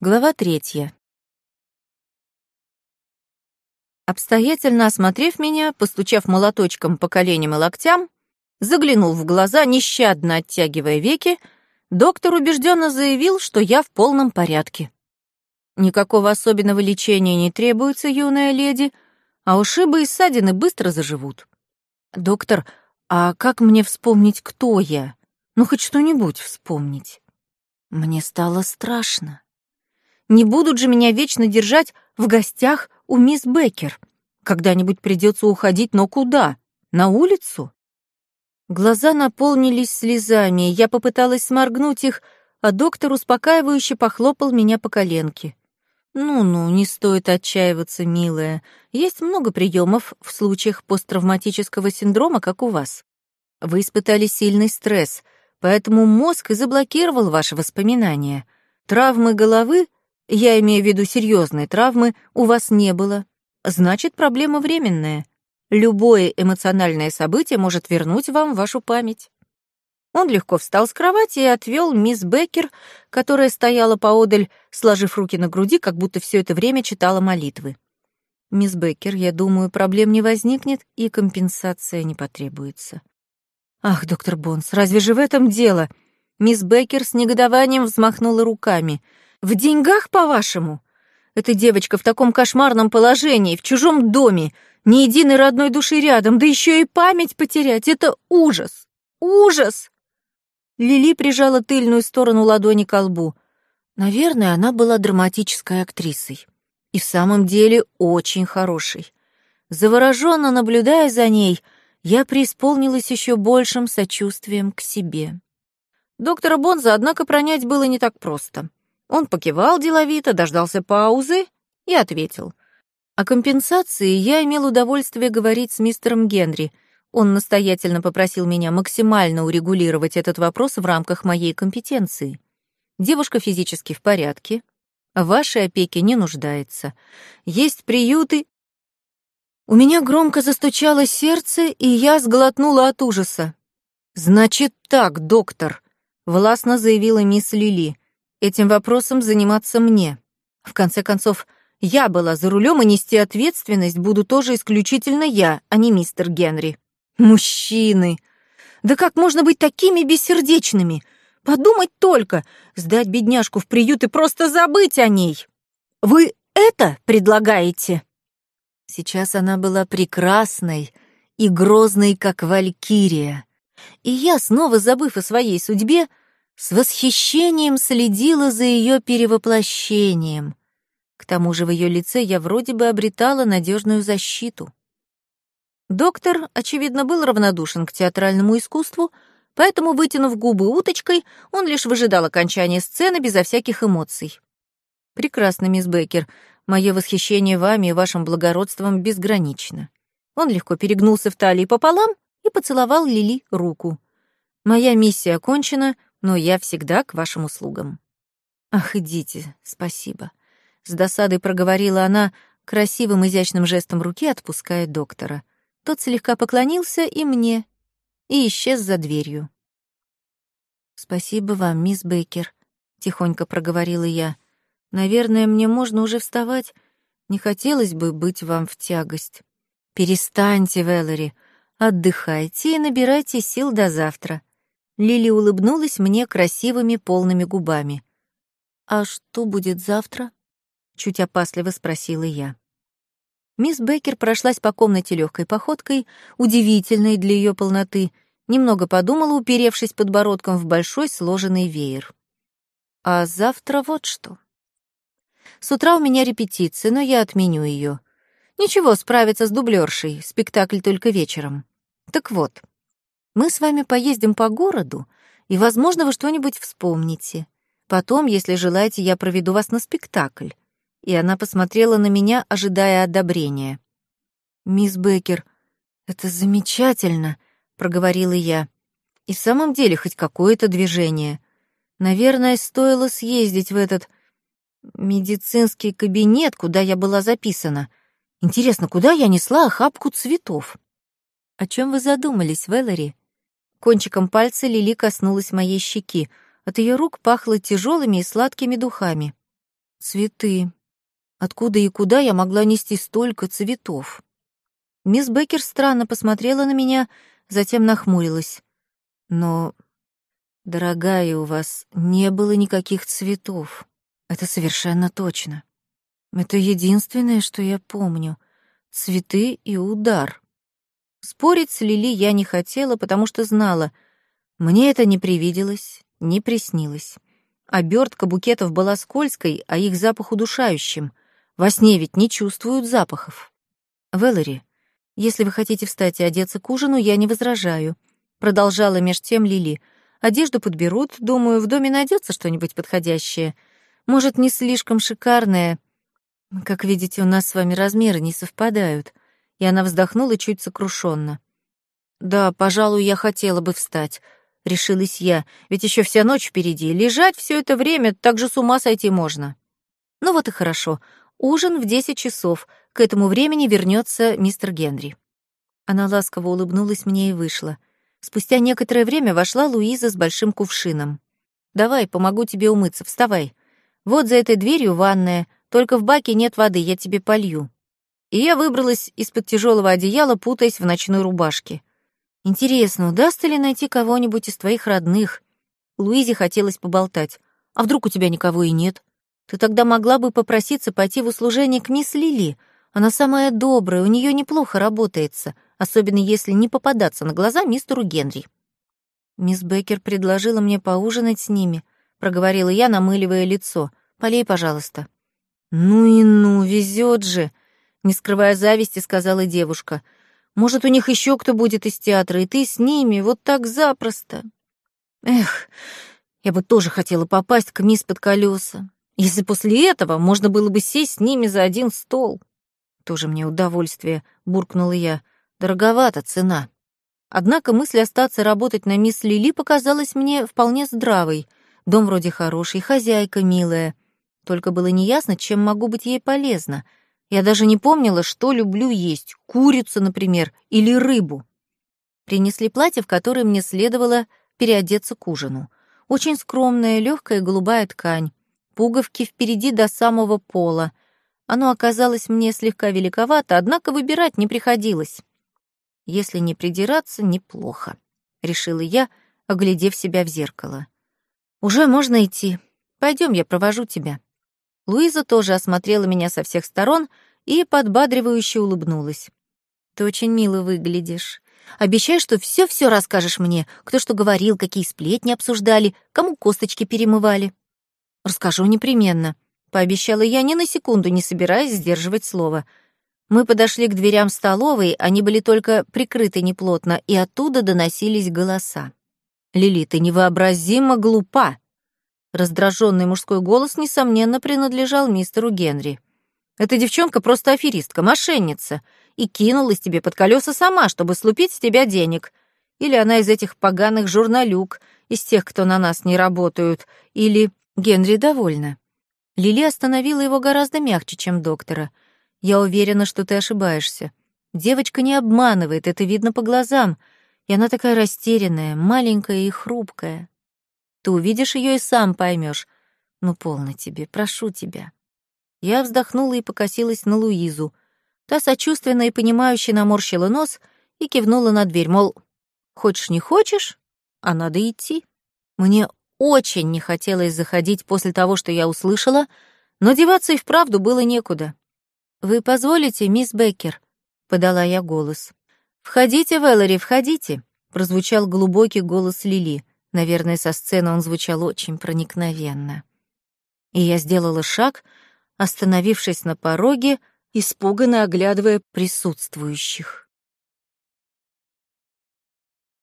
Глава третья. Обстоятельно осмотрев меня, постучав молоточком по коленям и локтям, заглянул в глаза, нещадно оттягивая веки, доктор убежденно заявил, что я в полном порядке. Никакого особенного лечения не требуется, юная леди, а ушибы и ссадины быстро заживут. Доктор, а как мне вспомнить, кто я? Ну, хоть что-нибудь вспомнить. Мне стало страшно. Не будут же меня вечно держать в гостях у мисс Беккер. Когда-нибудь придется уходить, но куда? На улицу? Глаза наполнились слезами, я попыталась сморгнуть их, а доктор успокаивающе похлопал меня по коленке. «Ну-ну, не стоит отчаиваться, милая. Есть много приемов в случаях посттравматического синдрома, как у вас. Вы испытали сильный стресс, поэтому мозг и заблокировал ваши воспоминания. Травмы головы я имею в виду серьезные травмы, у вас не было. Значит, проблема временная. Любое эмоциональное событие может вернуть вам вашу память. Он легко встал с кровати и отвел мисс Беккер, которая стояла поодаль, сложив руки на груди, как будто все это время читала молитвы. «Мисс Беккер, я думаю, проблем не возникнет, и компенсация не потребуется». «Ах, доктор Бонс, разве же в этом дело?» Мисс Беккер с негодованием взмахнула руками — в деньгах, по-вашему? Эта девочка в таком кошмарном положении, в чужом доме, ни единой родной души рядом, да еще и память потерять. Это ужас! Ужас!» Лили прижала тыльную сторону ладони к лбу. Наверное, она была драматической актрисой. И в самом деле очень хорошей. Завороженно наблюдая за ней, я преисполнилась еще большим сочувствием к себе. Доктора Бонза, однако, пронять было не так просто. Он покивал деловито, дождался паузы и ответил. О компенсации я имел удовольствие говорить с мистером Генри. Он настоятельно попросил меня максимально урегулировать этот вопрос в рамках моей компетенции. Девушка физически в порядке, в вашей опеке не нуждается. Есть приюты... У меня громко застучало сердце, и я сглотнула от ужаса. «Значит так, доктор», — властно заявила мисс Лили. Этим вопросом заниматься мне. В конце концов, я была за рулем, и нести ответственность буду тоже исключительно я, а не мистер Генри. Мужчины! Да как можно быть такими бессердечными? Подумать только, сдать бедняжку в приют и просто забыть о ней. Вы это предлагаете? Сейчас она была прекрасной и грозной, как валькирия. И я, снова забыв о своей судьбе, с восхищением следила за ее перевоплощением. К тому же в ее лице я вроде бы обретала надежную защиту. Доктор, очевидно, был равнодушен к театральному искусству, поэтому, вытянув губы уточкой, он лишь выжидал окончания сцены безо всяких эмоций. «Прекрасно, мисс Бейкер. Мое восхищение вами и вашим благородством безгранично». Он легко перегнулся в талии пополам и поцеловал Лили руку. «Моя миссия окончена», но я всегда к вашим услугам». «Ах, идите, спасибо», — с досадой проговорила она, красивым изящным жестом руки отпуская доктора. Тот слегка поклонился и мне, и исчез за дверью. «Спасибо вам, мисс Бейкер», — тихонько проговорила я. «Наверное, мне можно уже вставать. Не хотелось бы быть вам в тягость». «Перестаньте, Веллори. Отдыхайте и набирайте сил до завтра. Лили улыбнулась мне красивыми полными губами. «А что будет завтра?» — чуть опасливо спросила я. Мисс Беккер прошлась по комнате легкой походкой, удивительной для ее полноты, немного подумала, уперевшись подбородком в большой сложенный веер. «А завтра вот что. С утра у меня репетиция, но я отменю ее. Ничего, справиться с дублершей, спектакль только вечером. Так вот, мы с вами поездим по городу, и, возможно, вы что-нибудь вспомните. Потом, если желаете, я проведу вас на спектакль». И она посмотрела на меня, ожидая одобрения. «Мисс Беккер, это замечательно», — проговорила я. «И в самом деле хоть какое-то движение. Наверное, стоило съездить в этот медицинский кабинет, куда я была записана. Интересно, куда я несла охапку цветов?» «О чем вы задумались, Вэллори?» Кончиком пальца Лили коснулась моей щеки. От ее рук пахло тяжелыми и сладкими духами. Цветы. Откуда и куда я могла нести столько цветов? Мисс Беккер странно посмотрела на меня, затем нахмурилась. Но, дорогая, у вас не было никаких цветов. Это совершенно точно. Это единственное, что я помню. Цветы и удар. Спорить с Лили я не хотела, потому что знала, мне это не привиделось, не приснилось. Обертка букетов была скользкой, а их запах удушающим. Во сне ведь не чувствуют запахов. Веллори, если вы хотите встать и одеться к ужину, я не возражаю. Продолжала меж тем Лили. Одежду подберут, думаю, в доме найдется что-нибудь подходящее. Может, не слишком шикарное. Как видите, у нас с вами размеры не совпадают. И она вздохнула чуть сокрушенно. Да, пожалуй, я хотела бы встать. Решилась я, ведь еще вся ночь впереди. Лежать все это время, так же с ума сойти можно. Ну вот и хорошо. Ужин в десять часов. К этому времени вернется мистер Генри. Она ласково улыбнулась мне и вышла. Спустя некоторое время вошла Луиза с большим кувшином. «Давай, помогу тебе умыться, вставай. Вот за этой дверью ванная, только в баке нет воды, я тебе полью». И я выбралась из-под тяжелого одеяла, путаясь в ночной рубашке. Интересно, удастся ли найти кого-нибудь из твоих родных? Луизе хотелось поболтать. А вдруг у тебя никого и нет? Ты тогда могла бы попроситься пойти в услужение к мисс Лили. Она самая добрая, у нее неплохо работается, особенно если не попадаться на глаза мистеру Генри. Мисс Беккер предложила мне поужинать с ними, проговорила я, намыливая лицо. Полей, пожалуйста. Ну и ну, везет же, не скрывая зависти, сказала девушка. Может, у них еще кто будет из театра, и ты с ними, вот так запросто. Эх, я бы тоже хотела попасть к мисс под колеса если после этого можно было бы сесть с ними за один стол. Тоже мне удовольствие, буркнула я. Дороговата цена. Однако мысль остаться работать на мисс Лили показалась мне вполне здравой. Дом вроде хороший, хозяйка милая. Только было неясно, чем могу быть ей полезна. Я даже не помнила, что люблю есть, курицу, например, или рыбу. Принесли платье, в которое мне следовало переодеться к ужину. Очень скромная, легкая голубая ткань пуговки впереди до самого пола. Оно оказалось мне слегка великовато, однако выбирать не приходилось. Если не придираться, неплохо, — решила я, оглядев себя в зеркало. «Уже можно идти. Пойдем, я провожу тебя». Луиза тоже осмотрела меня со всех сторон и подбадривающе улыбнулась. «Ты очень мило выглядишь. Обещай, что все-все расскажешь мне, кто что говорил, какие сплетни обсуждали, кому косточки перемывали». «Расскажу непременно», — пообещала я, ни на секунду не собираясь сдерживать слово. Мы подошли к дверям столовой, они были только прикрыты неплотно, и оттуда доносились голоса. «Лили, ты невообразимо глупа!» Раздраженный мужской голос, несомненно, принадлежал мистеру Генри. «Эта девчонка просто аферистка, мошенница, и кинулась тебе под колеса сама, чтобы слупить с тебя денег. Или она из этих поганых журналюк, из тех, кто на нас не работают, или Генри довольна. Лили остановила его гораздо мягче, чем доктора. «Я уверена, что ты ошибаешься. Девочка не обманывает, это видно по глазам. И она такая растерянная, маленькая и хрупкая. Ты увидишь ее и сам поймешь. Ну, полно тебе, прошу тебя». Я вздохнула и покосилась на Луизу. Та сочувственно и понимающе наморщила нос и кивнула на дверь, мол, «Хочешь, не хочешь, а надо идти». Мне очень не хотелось заходить после того, что я услышала, но деваться и вправду было некуда. «Вы позволите, мисс Беккер?» — подала я голос. «Входите, Веллори, входите!» — прозвучал глубокий голос Лили. Наверное, со сцены он звучал очень проникновенно. И я сделала шаг, остановившись на пороге, испуганно оглядывая присутствующих.